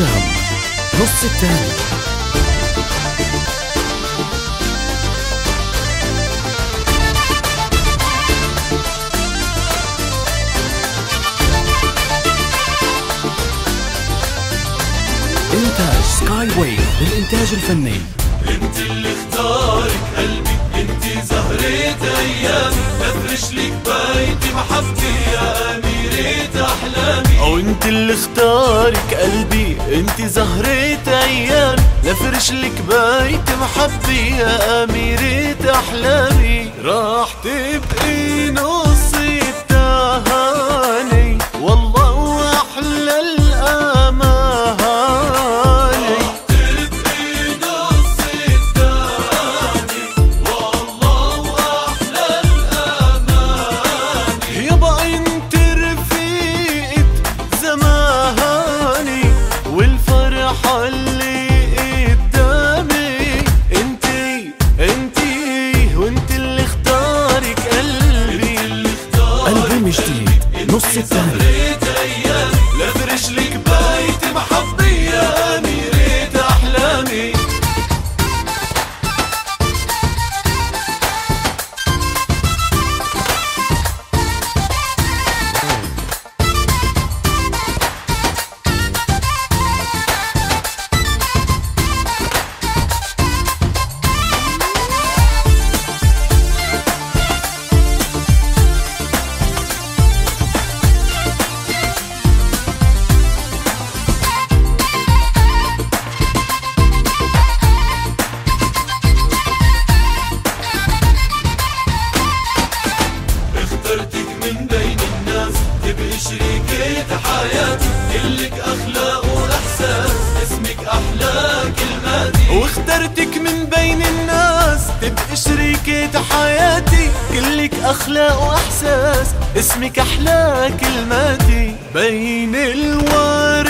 الشام نص الثاني إنتاج سكاي واي للإنتاج الفني. انت اللي اختارك قلبي انت زهرة أيام. ما لي كل اختارك قلبي انت زهرة عيال لفرش لك بيت محبي يا أميرة أحلامي. راح تبقى شريكة حياتي. كلك أخلاق وإحساس. اسمك أحلى كلماتي. واخترتك من بين الناس. تبقي شريكة حياتي. كلك أخلاق وإحساس. اسمك أحلى كلماتي. بين الورد